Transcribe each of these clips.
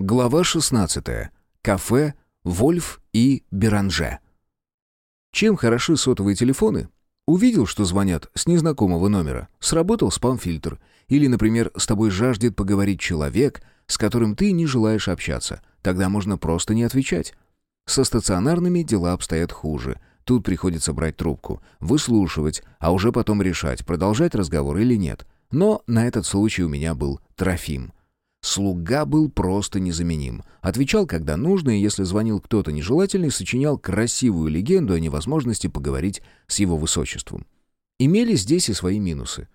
Глава 16. Кафе «Вольф» и «Беранже». Чем хороши сотовые телефоны? Увидел, что звонят с незнакомого номера, сработал спам-фильтр. Или, например, с тобой жаждет поговорить человек, с которым ты не желаешь общаться. Тогда можно просто не отвечать. Со стационарными дела обстоят хуже. Тут приходится брать трубку, выслушивать, а уже потом решать, продолжать разговор или нет. Но на этот случай у меня был Трофим — Слуга был просто незаменим. Отвечал, когда нужно, и если звонил кто-то нежелательный, сочинял красивую легенду о невозможности поговорить с его высочеством. Имели здесь и свои минусы.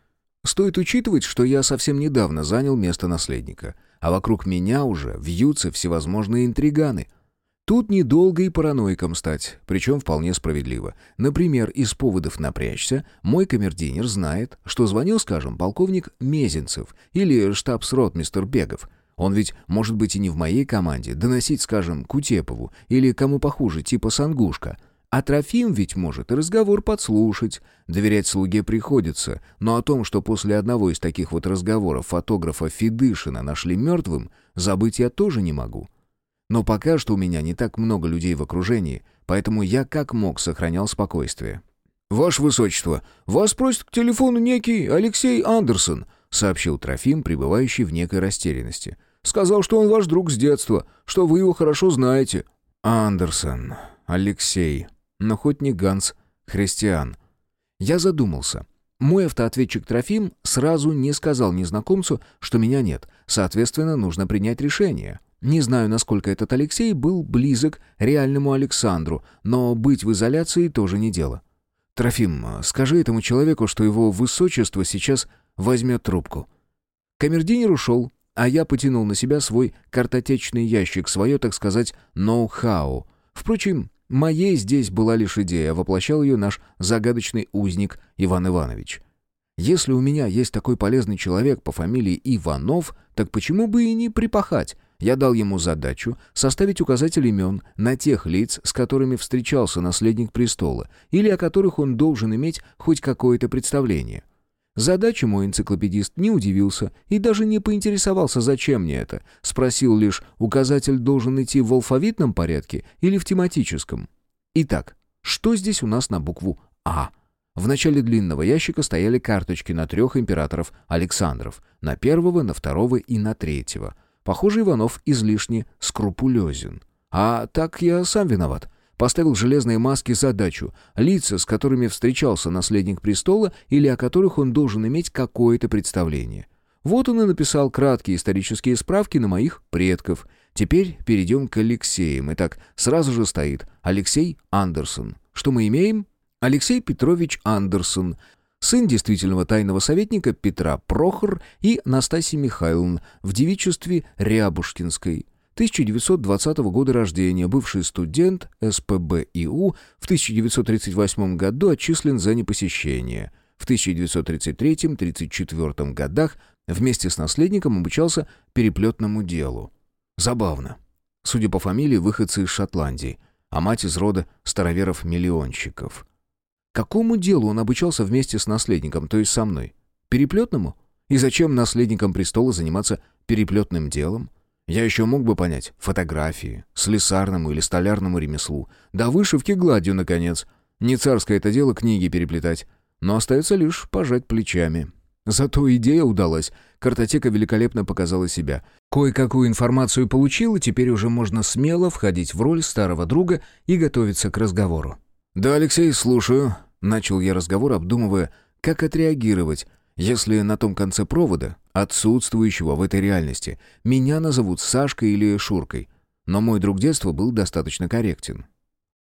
Стоит учитывать, что я совсем недавно занял место наследника, а вокруг меня уже вьются всевозможные интриганы — Тут недолго и параноиком стать, причем вполне справедливо. Например, из поводов напрячься, мой камердинер знает, что звонил, скажем, полковник Мезенцев или штабс-ротмистер Бегов. Он ведь может быть и не в моей команде, доносить, скажем, Кутепову или кому похуже, типа Сангушка. А Трофим ведь может и разговор подслушать. Доверять слуге приходится, но о том, что после одного из таких вот разговоров фотографа Федышина нашли мертвым, забыть я тоже не могу. Но пока что у меня не так много людей в окружении, поэтому я как мог сохранял спокойствие. «Ваше Высочество, вас просит к телефону некий Алексей Андерсон», сообщил Трофим, пребывающий в некой растерянности. «Сказал, что он ваш друг с детства, что вы его хорошо знаете». «Андерсон, Алексей, но хоть не Ганс, Христиан». Я задумался. Мой автоответчик Трофим сразу не сказал незнакомцу, что меня нет, соответственно, нужно принять решение. Не знаю, насколько этот Алексей был близок реальному Александру, но быть в изоляции тоже не дело. «Трофим, скажи этому человеку, что его высочество сейчас возьмет трубку». Камердинер ушел, а я потянул на себя свой картотечный ящик, свое, так сказать, ноу-хау. Впрочем, моей здесь была лишь идея, воплощал ее наш загадочный узник Иван Иванович. Если у меня есть такой полезный человек по фамилии Иванов, так почему бы и не припахать? Я дал ему задачу составить указатель имен на тех лиц, с которыми встречался наследник престола, или о которых он должен иметь хоть какое-то представление. Задачу мой энциклопедист не удивился и даже не поинтересовался, зачем мне это. Спросил лишь, указатель должен идти в алфавитном порядке или в тематическом. Итак, что здесь у нас на букву «А»? В начале длинного ящика стояли карточки на трех императоров Александров, на первого, на второго и на третьего. Похоже, Иванов излишне скрупулезен. А так я сам виноват. Поставил железные маски задачу, лица, с которыми встречался наследник престола или о которых он должен иметь какое-то представление. Вот он и написал краткие исторические справки на моих предков. Теперь перейдем к Алексеям. Итак, сразу же стоит Алексей Андерсон. Что мы имеем? Алексей Петрович Андерсон – сын действительного тайного советника Петра Прохор и Настасьи Михайловны в девичестве Рябушкинской. 1920 года рождения, бывший студент СПБИУ, в 1938 году отчислен за непосещение. В 1933-34 годах вместе с наследником обучался переплетному делу. Забавно. Судя по фамилии, выходцы из Шотландии, а мать из рода староверов-миллионщиков. Какому делу он обучался вместе с наследником, то есть со мной? Переплетному? И зачем наследникам престола заниматься переплетным делом? Я еще мог бы понять фотографии, слесарному или столярному ремеслу, да вышивки гладью, наконец. Не царское это дело книги переплетать, но остается лишь пожать плечами. Зато идея удалась. Картотека великолепно показала себя. Кое-какую информацию получил, и теперь уже можно смело входить в роль старого друга и готовиться к разговору. «Да, Алексей, слушаю», — начал я разговор, обдумывая, как отреагировать, если на том конце провода, отсутствующего в этой реальности, меня назовут Сашкой или Шуркой. Но мой друг детства был достаточно корректен.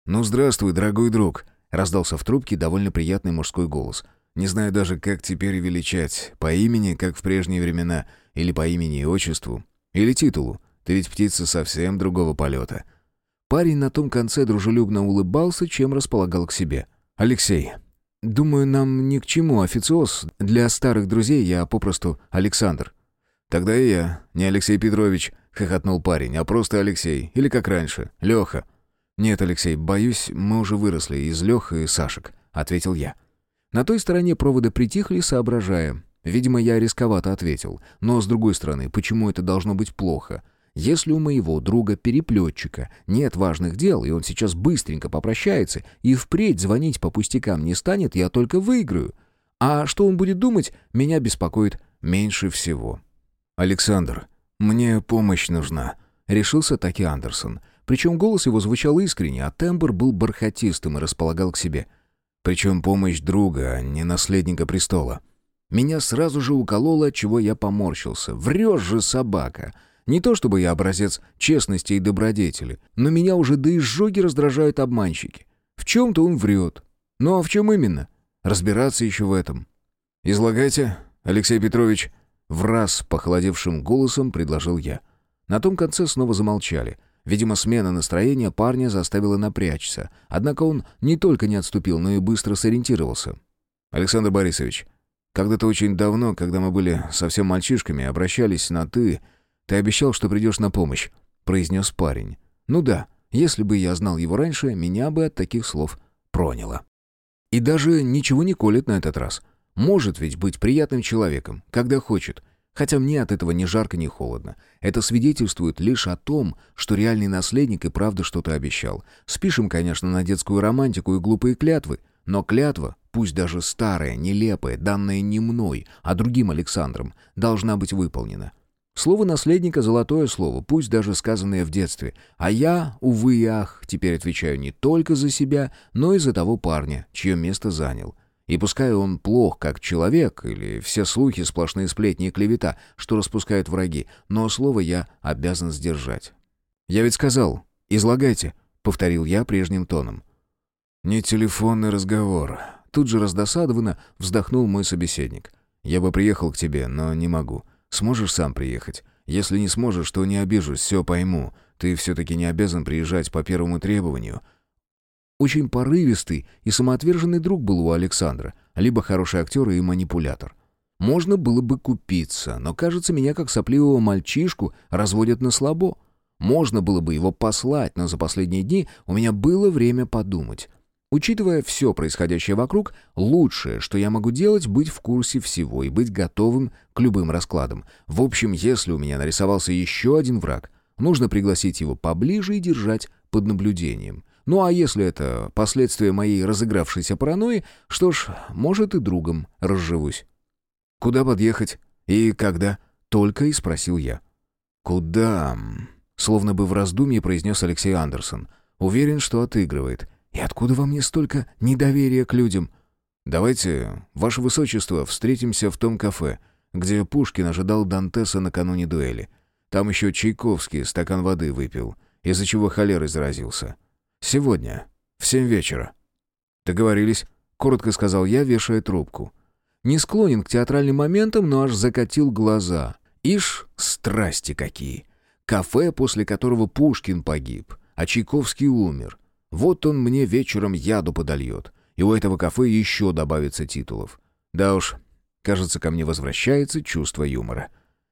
«Ну, здравствуй, дорогой друг», — раздался в трубке довольно приятный мужской голос. «Не знаю даже, как теперь величать, по имени, как в прежние времена, или по имени и отчеству, или титулу. Ты ведь птица совсем другого полета. Парень на том конце дружелюбно улыбался, чем располагал к себе. «Алексей, думаю, нам ни к чему официоз. Для старых друзей я попросту Александр». «Тогда и я, не Алексей Петрович», — хохотнул парень, «а просто Алексей. Или как раньше, Леха». «Нет, Алексей, боюсь, мы уже выросли из Лех и Сашек», — ответил я. На той стороне провода притихли, соображая. Видимо, я рисковато ответил. Но, с другой стороны, почему это должно быть плохо? Если у моего друга-переплетчика нет важных дел, и он сейчас быстренько попрощается и впредь звонить по пустякам не станет, я только выиграю. А что он будет думать, меня беспокоит меньше всего. «Александр, мне помощь нужна», — решился таки Андерсон. Причем голос его звучал искренне, а тембр был бархатистым и располагал к себе. Причем помощь друга, а не наследника престола. Меня сразу же укололо, чего я поморщился. «Врешь же, собака!» Не то чтобы я образец честности и добродетели, но меня уже до изжоги раздражают обманщики. В чем-то он врет. Ну а в чем именно? Разбираться еще в этом. «Излагайте, Алексей Петрович», — в раз похолодевшим голосом предложил я. На том конце снова замолчали. Видимо, смена настроения парня заставила напрячься. Однако он не только не отступил, но и быстро сориентировался. «Александр Борисович, когда-то очень давно, когда мы были совсем мальчишками, обращались на «ты», ты обещал, что придешь на помощь», — произнес парень. «Ну да, если бы я знал его раньше, меня бы от таких слов проняло». И даже ничего не колет на этот раз. Может ведь быть приятным человеком, когда хочет. Хотя мне от этого ни жарко, ни холодно. Это свидетельствует лишь о том, что реальный наследник и правда что-то обещал. Спишем, конечно, на детскую романтику и глупые клятвы. Но клятва, пусть даже старая, нелепая, данная не мной, а другим Александром, должна быть выполнена. Слово наследника — золотое слово, пусть даже сказанное в детстве. А я, увы и ах, теперь отвечаю не только за себя, но и за того парня, чье место занял. И пускай он плох как человек, или все слухи сплошные сплетни и клевета, что распускают враги, но слово я обязан сдержать. «Я ведь сказал, излагайте», — повторил я прежним тоном. «Не телефонный разговор». Тут же раздосадованно вздохнул мой собеседник. «Я бы приехал к тебе, но не могу. Сможешь сам приехать? Если не сможешь, то не обижусь, все пойму. Ты все-таки не обязан приезжать по первому требованию». Очень порывистый и самоотверженный друг был у Александра, либо хороший актер и манипулятор. Можно было бы купиться, но, кажется, меня как сопливого мальчишку разводят на слабо. Можно было бы его послать, но за последние дни у меня было время подумать. Учитывая все происходящее вокруг, лучшее, что я могу делать, быть в курсе всего и быть готовым к любым раскладам. В общем, если у меня нарисовался еще один враг, нужно пригласить его поближе и держать под наблюдением. Ну а если это последствия моей разыгравшейся паранойи, что ж, может и другом разживусь. «Куда подъехать? И когда?» — только и спросил я. «Куда?» — словно бы в раздумье произнес Алексей Андерсон. «Уверен, что отыгрывает». И откуда во мне столько недоверия к людям? Давайте, ваше высочество, встретимся в том кафе, где Пушкин ожидал Дантеса накануне дуэли. Там еще Чайковский стакан воды выпил, из-за чего холерой заразился. Сегодня, в семь вечера. Договорились, коротко сказал я, вешая трубку. Не склонен к театральным моментам, но аж закатил глаза. Ишь, страсти какие! Кафе, после которого Пушкин погиб, а Чайковский умер. Вот он мне вечером яду подольет, и у этого кафе еще добавится титулов. Да уж, кажется, ко мне возвращается чувство юмора.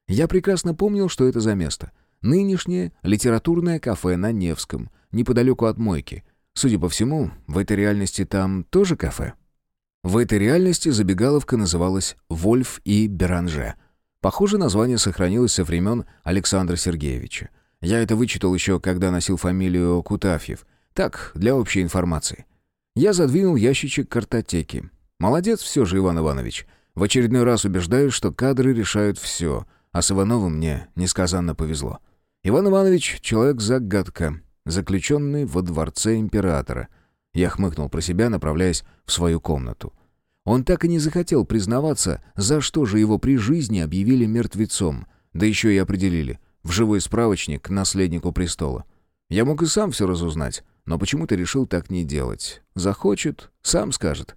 Я прекрасно помнил, что это за место. Нынешнее литературное кафе на Невском, неподалеку от мойки. Судя по всему, в этой реальности там тоже кафе. В этой реальности забегаловка называлась «Вольф и Беранже». Похоже, название сохранилось со времен Александра Сергеевича. Я это вычитал еще, когда носил фамилию Кутафьев, так, для общей информации. Я задвинул ящичек картотеки. Молодец все же, Иван Иванович. В очередной раз убеждаюсь, что кадры решают все, а с Ивановым мне несказанно повезло. Иван Иванович — человек-загадка, заключенный во дворце императора. Я хмыкнул про себя, направляясь в свою комнату. Он так и не захотел признаваться, за что же его при жизни объявили мертвецом, да еще и определили в живой справочник к наследнику престола. Я мог и сам все разузнать, но почему-то решил так не делать. Захочет, сам скажет.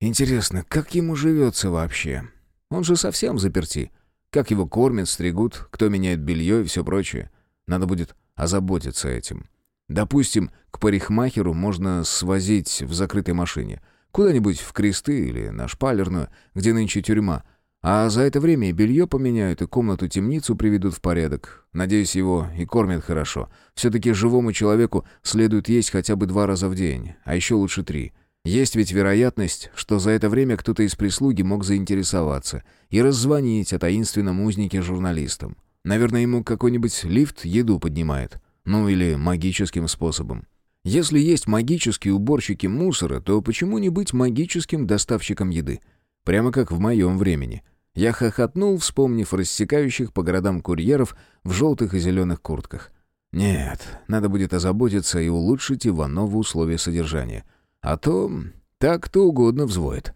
Интересно, как ему живется вообще? Он же совсем заперти. Как его кормят, стригут, кто меняет белье и все прочее. Надо будет озаботиться этим. Допустим, к парикмахеру можно свозить в закрытой машине. Куда-нибудь в кресты или на шпалерную, где нынче тюрьма — а за это время и белье поменяют, и комнату-темницу приведут в порядок. Надеюсь, его и кормят хорошо. Все-таки живому человеку следует есть хотя бы два раза в день, а еще лучше три. Есть ведь вероятность, что за это время кто-то из прислуги мог заинтересоваться и раззвонить о таинственном узнике журналистам. Наверное, ему какой-нибудь лифт еду поднимает. Ну или магическим способом. Если есть магические уборщики мусора, то почему не быть магическим доставщиком еды? Прямо как в моем времени. Я хохотнул, вспомнив рассекающих по городам курьеров в желтых и зеленых куртках. Нет, надо будет озаботиться и улучшить Иванову условия содержания. А то так кто угодно взвоет.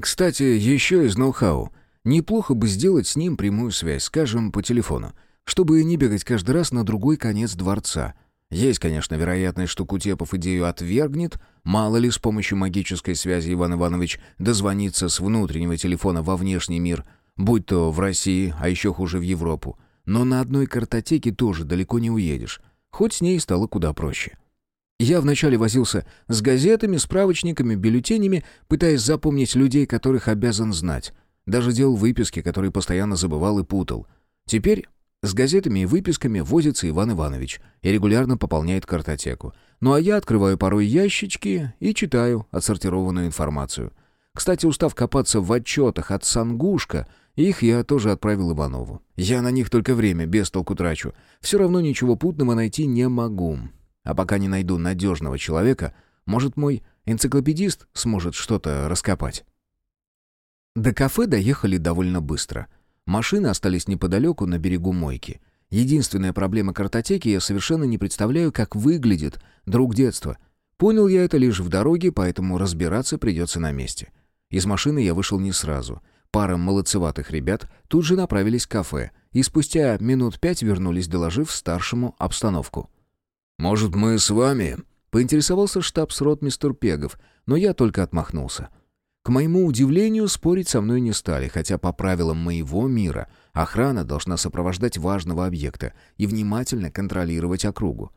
Кстати, еще из ноу-хау. Неплохо бы сделать с ним прямую связь, скажем, по телефону, чтобы не бегать каждый раз на другой конец дворца. Есть, конечно, вероятность, что Кутепов идею отвергнет, мало ли с помощью магической связи Иван Иванович дозвонится с внутреннего телефона во внешний мир, будь то в России, а еще хуже в Европу. Но на одной картотеке тоже далеко не уедешь, хоть с ней стало куда проще. Я вначале возился с газетами, справочниками, бюллетенями, пытаясь запомнить людей, которых обязан знать. Даже делал выписки, которые постоянно забывал и путал. Теперь с газетами и выписками возится Иван Иванович и регулярно пополняет картотеку. Ну а я открываю порой ящички и читаю отсортированную информацию. Кстати, устав копаться в отчетах от Сангушка, их я тоже отправил Иванову. Я на них только время без толку трачу. Все равно ничего путного найти не могу. А пока не найду надежного человека, может, мой энциклопедист сможет что-то раскопать. До кафе доехали довольно быстро. Машины остались неподалеку, на берегу мойки. Единственная проблема картотеки, я совершенно не представляю, как выглядит друг детства. Понял я это лишь в дороге, поэтому разбираться придется на месте. Из машины я вышел не сразу. Пара молодцеватых ребят тут же направились к кафе, и спустя минут пять вернулись, доложив старшему обстановку. «Может, мы с вами?» — поинтересовался штабс-ротмистер Пегов, но я только отмахнулся. К моему удивлению, спорить со мной не стали, хотя по правилам моего мира охрана должна сопровождать важного объекта и внимательно контролировать округу.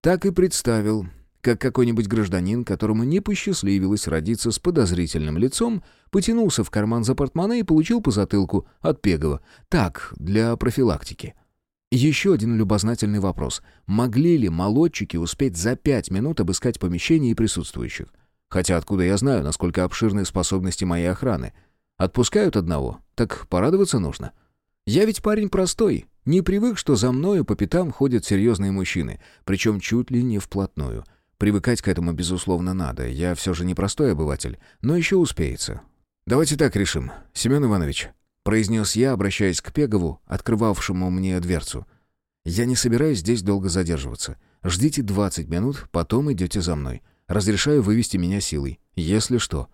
Так и представил, как какой-нибудь гражданин, которому не посчастливилось родиться с подозрительным лицом, потянулся в карман за портмоне и получил по затылку от Пегова. Так, для профилактики. Еще один любознательный вопрос. Могли ли молодчики успеть за пять минут обыскать помещение и присутствующих? Хотя откуда я знаю, насколько обширны способности моей охраны? Отпускают одного, так порадоваться нужно. Я ведь парень простой, не привык, что за мною по пятам ходят серьезные мужчины, причем чуть ли не вплотную. Привыкать к этому, безусловно, надо. Я все же не простой обыватель, но еще успеется. Давайте так решим, Семен Иванович произнес я, обращаясь к Пегову, открывавшему мне дверцу. «Я не собираюсь здесь долго задерживаться. Ждите 20 минут, потом идете за мной. Разрешаю вывести меня силой, если что».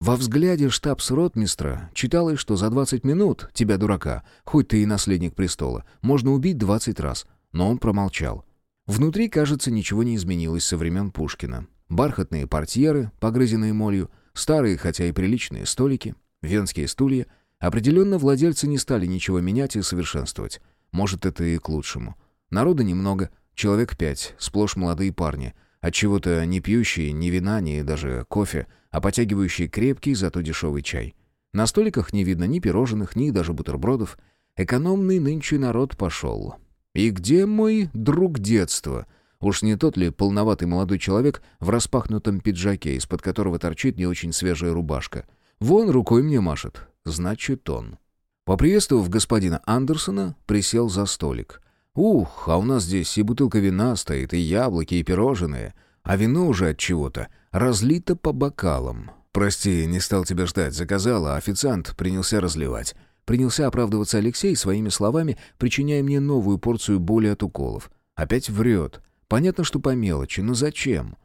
Во взгляде штабс-ротмистра читалось, что за 20 минут тебя, дурака, хоть ты и наследник престола, можно убить 20 раз, но он промолчал. Внутри, кажется, ничего не изменилось со времен Пушкина. Бархатные портьеры, погрызенные молью, старые, хотя и приличные столики, венские стулья — Определенно, владельцы не стали ничего менять и совершенствовать. Может, это и к лучшему. Народа немного, человек пять, сплошь молодые парни, от чего то не пьющие ни вина, ни даже кофе, а потягивающие крепкий, зато дешевый чай. На столиках не видно ни пирожных, ни даже бутербродов. Экономный нынче народ пошел. И где мой друг детства? Уж не тот ли полноватый молодой человек в распахнутом пиджаке, из-под которого торчит не очень свежая рубашка? Вон рукой мне машет значит он. Поприветствовав господина Андерсона, присел за столик. «Ух, а у нас здесь и бутылка вина стоит, и яблоки, и пирожные. А вино уже от чего-то разлито по бокалам. Прости, не стал тебя ждать, заказал, а официант принялся разливать». Принялся оправдываться Алексей своими словами, причиняя мне новую порцию боли от уколов. Опять врет. Понятно, что по мелочи, но зачем?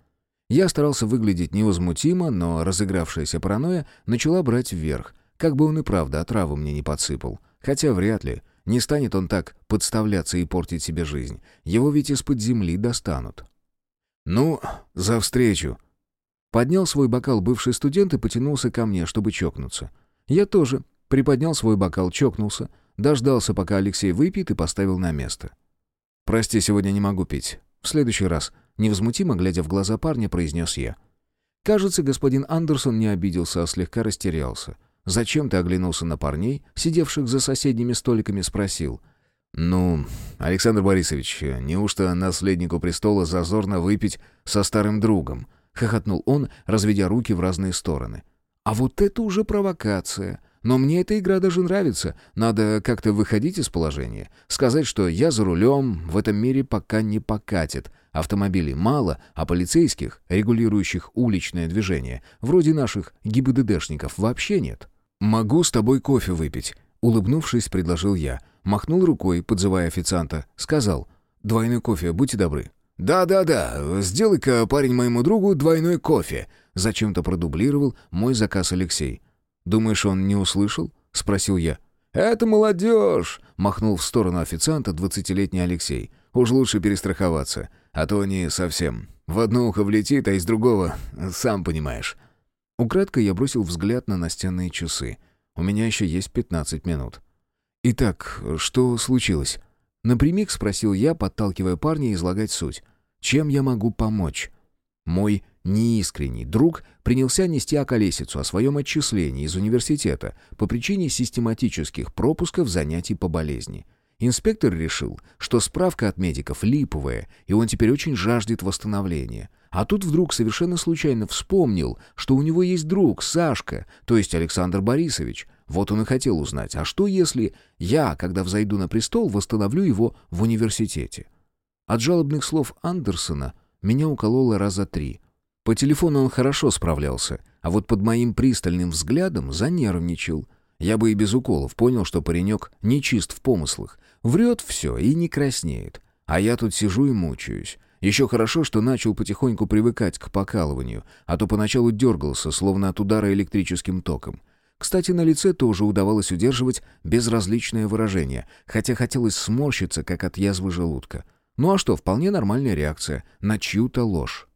Я старался выглядеть невозмутимо, но разыгравшаяся паранойя начала брать вверх — как бы он и правда отраву мне не подсыпал. Хотя вряд ли. Не станет он так подставляться и портить себе жизнь. Его ведь из-под земли достанут. «Ну, за встречу!» Поднял свой бокал бывший студент и потянулся ко мне, чтобы чокнуться. Я тоже. Приподнял свой бокал, чокнулся, дождался, пока Алексей выпьет, и поставил на место. «Прости, сегодня не могу пить. В следующий раз», — невозмутимо, глядя в глаза парня, произнес я. Кажется, господин Андерсон не обиделся, а слегка растерялся. Зачем ты оглянулся на парней, сидевших за соседними столиками, спросил. «Ну, Александр Борисович, неужто наследнику престола зазорно выпить со старым другом?» — хохотнул он, разведя руки в разные стороны. «А вот это уже провокация. Но мне эта игра даже нравится. Надо как-то выходить из положения. Сказать, что я за рулем, в этом мире пока не покатит. Автомобилей мало, а полицейских, регулирующих уличное движение, вроде наших ГИБДДшников, вообще нет. «Могу с тобой кофе выпить», — улыбнувшись, предложил я. Махнул рукой, подзывая официанта. Сказал, «Двойной кофе, будьте добры». «Да-да-да, сделай-ка, парень, моему другу двойной кофе», — зачем-то продублировал мой заказ Алексей. «Думаешь, он не услышал?» — спросил я. «Это молодежь!» — махнул в сторону официанта двадцатилетний Алексей. «Уж лучше перестраховаться, а то они совсем в одно ухо влетит, а из другого, сам понимаешь». Украдкой я бросил взгляд на настенные часы. У меня еще есть пятнадцать минут. «Итак, что случилось?» Напрямик спросил я, подталкивая парня излагать суть. «Чем я могу помочь?» Мой неискренний друг принялся нести околесицу о своем отчислении из университета по причине систематических пропусков занятий по болезни. Инспектор решил, что справка от медиков липовая, и он теперь очень жаждет восстановления. А тут вдруг совершенно случайно вспомнил, что у него есть друг, Сашка, то есть Александр Борисович. Вот он и хотел узнать, а что если я, когда взойду на престол, восстановлю его в университете? От жалобных слов Андерсона меня укололо раза три. По телефону он хорошо справлялся, а вот под моим пристальным взглядом занервничал. Я бы и без уколов понял, что паренек нечист в помыслах. Врет все и не краснеет. А я тут сижу и мучаюсь. Еще хорошо, что начал потихоньку привыкать к покалыванию, а то поначалу дергался, словно от удара электрическим током. Кстати, на лице тоже удавалось удерживать безразличное выражение, хотя хотелось сморщиться, как от язвы желудка. Ну а что, вполне нормальная реакция на чью-то ложь.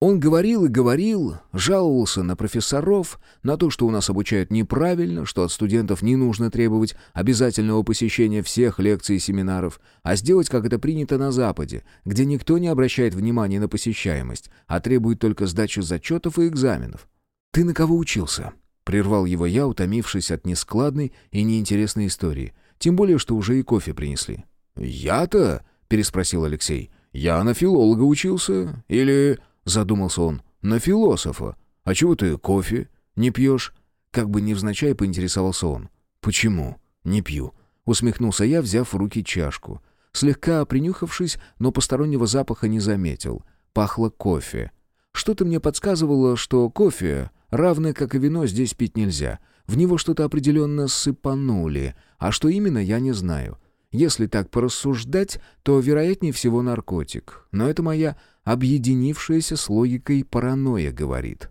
Он говорил и говорил, жаловался на профессоров, на то, что у нас обучают неправильно, что от студентов не нужно требовать обязательного посещения всех лекций и семинаров, а сделать, как это принято на Западе, где никто не обращает внимания на посещаемость, а требует только сдачи зачетов и экзаменов. «Ты на кого учился?» — прервал его я, утомившись от нескладной и неинтересной истории. Тем более, что уже и кофе принесли. «Я-то?» — переспросил Алексей. «Я на филолога учился. Или...» — задумался он. «На философа. А чего ты кофе не пьешь?» Как бы невзначай поинтересовался он. «Почему? Не пью». Усмехнулся я, взяв в руки чашку. Слегка принюхавшись, но постороннего запаха не заметил. Пахло кофе. Что-то мне подсказывало, что кофе, равное как и вино, здесь пить нельзя. В него что-то определенно сыпанули, а что именно, я не знаю. Если так порассуждать, то вероятнее всего наркотик. Но это моя объединившаяся с логикой паранойя говорит.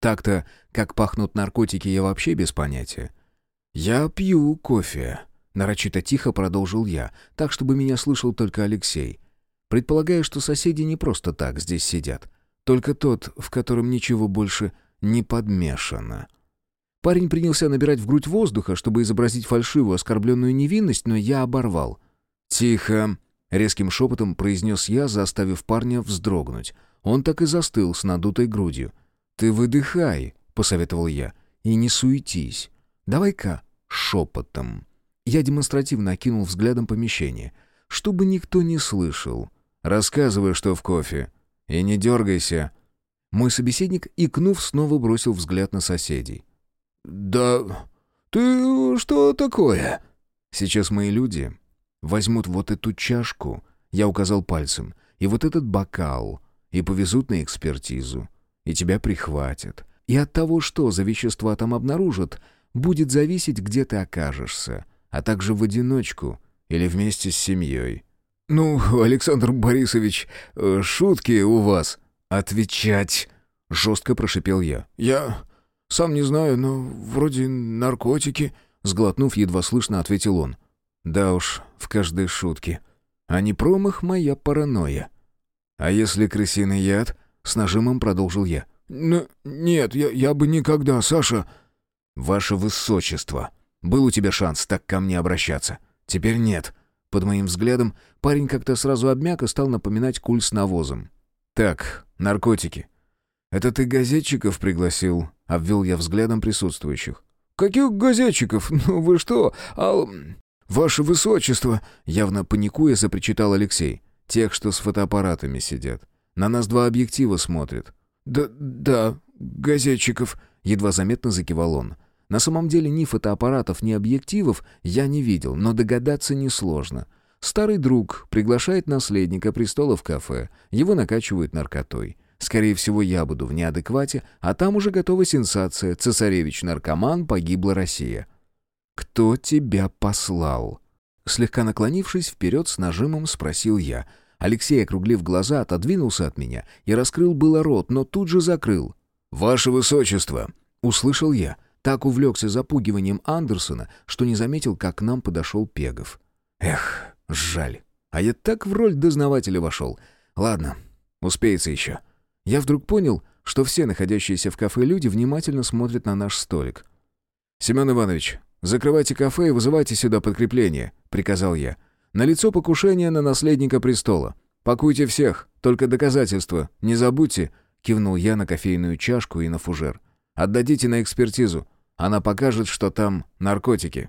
Так-то, как пахнут наркотики, я вообще без понятия. «Я пью кофе», — нарочито тихо продолжил я, так, чтобы меня слышал только Алексей. Предполагаю, что соседи не просто так здесь сидят. Только тот, в котором ничего больше не подмешано. Парень принялся набирать в грудь воздуха, чтобы изобразить фальшивую оскорбленную невинность, но я оборвал. «Тихо!» — резким шепотом произнес я, заставив парня вздрогнуть. Он так и застыл с надутой грудью. «Ты выдыхай!» — посоветовал я. «И не суетись. Давай-ка шепотом». Я демонстративно окинул взглядом помещение. Чтобы никто не слышал. «Рассказывай, что в кофе. И не дергайся». Мой собеседник, икнув, снова бросил взгляд на соседей. «Да ты что такое?» «Сейчас мои люди возьмут вот эту чашку, я указал пальцем, и вот этот бокал, и повезут на экспертизу, и тебя прихватят. И от того, что за вещества там обнаружат, будет зависеть, где ты окажешься, а также в одиночку или вместе с семьей». «Ну, Александр Борисович, э, шутки у вас». «Отвечать!» — жестко прошипел я. «Я... «Сам не знаю, но вроде наркотики», — сглотнув, едва слышно ответил он. «Да уж, в каждой шутке. А не промах моя паранойя». «А если крысиный яд?» — с нажимом продолжил я. «Н «Нет, я, я бы никогда, Саша...» «Ваше высочество, был у тебя шанс так ко мне обращаться. Теперь нет». Под моим взглядом парень как-то сразу обмяк и стал напоминать куль с навозом. «Так, наркотики. Это ты газетчиков пригласил?» Обвел я взглядом присутствующих. «Каких газетчиков? Ну вы что? А... Ваше высочество!» Явно паникуя, запричитал Алексей. «Тех, что с фотоаппаратами сидят. На нас два объектива смотрят». «Да, да, газетчиков», — едва заметно закивал он. На самом деле ни фотоаппаратов, ни объективов я не видел, но догадаться несложно. Старый друг приглашает наследника престола в кафе, его накачивают наркотой. Скорее всего, я буду в неадеквате, а там уже готова сенсация. Цесаревич-наркоман, погибла Россия. «Кто тебя послал?» Слегка наклонившись вперед с нажимом, спросил я. Алексей, округлив глаза, отодвинулся от меня и раскрыл было рот, но тут же закрыл. «Ваше высочество!» — услышал я. Так увлекся запугиванием Андерсона, что не заметил, как к нам подошел Пегов. Эх, жаль. А я так в роль дознавателя вошел. Ладно, успеется еще. Я вдруг понял, что все находящиеся в кафе люди внимательно смотрят на наш столик. «Семен Иванович, закрывайте кафе и вызывайте сюда подкрепление», — приказал я. «На лицо покушение на наследника престола. Пакуйте всех, только доказательства, не забудьте», — кивнул я на кофейную чашку и на фужер. «Отдадите на экспертизу. Она покажет, что там наркотики».